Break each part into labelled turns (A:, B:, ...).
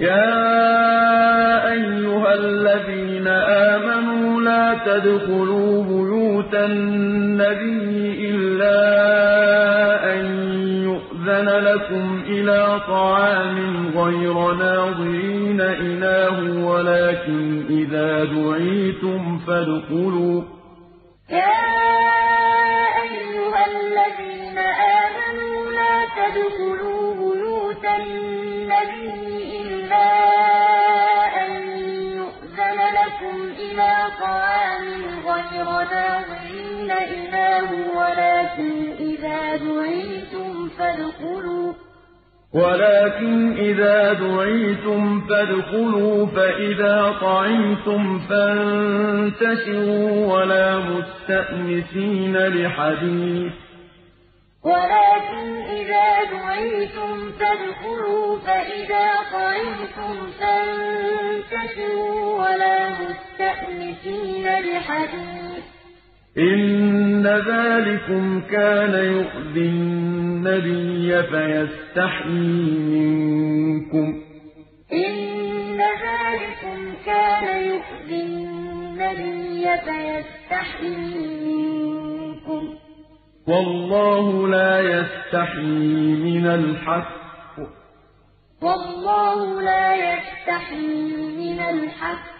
A: يَا أَيُّهَا الَّذِينَ آمَنُوا لَا تَدْخُلُوا بُيُوتَ النَّبِيِّ إِلَّا أَن يُؤْذَنَ لَكُمْ إِلَىٰ طَعَامٍ غَيْرَ نَاظِرِينَ إله وَلَٰكِنْ إِذَا دُعِيتُمْ فَادْخُلُوا.
B: لكم إلى طعام غير ناظرين إله ولكن إذا دعيتم فادخلوا. ولكن إذا دعيتم فادخلوا فإذا طعمتم فانتشروا ولا مستأنسين لحديث. ولكن إذا دعيتم فادخلوا فإذا طعمتم فانتشروا مستأنسين لحديث.
A: إن ذلكم كان يؤذي النبي فيستحي منكم. إن ذلكم كان يؤذي النبي فيستحي منكم. والله لا يستحي من الحق. والله لا يستحي من الحق.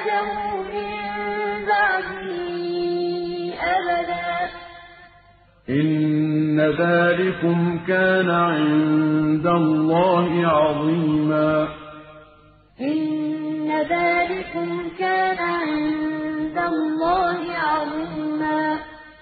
B: أخرجه من بعده أبدا إن ذلكم كان عند الله عظيما إن ذلكم كان عند الله عظيما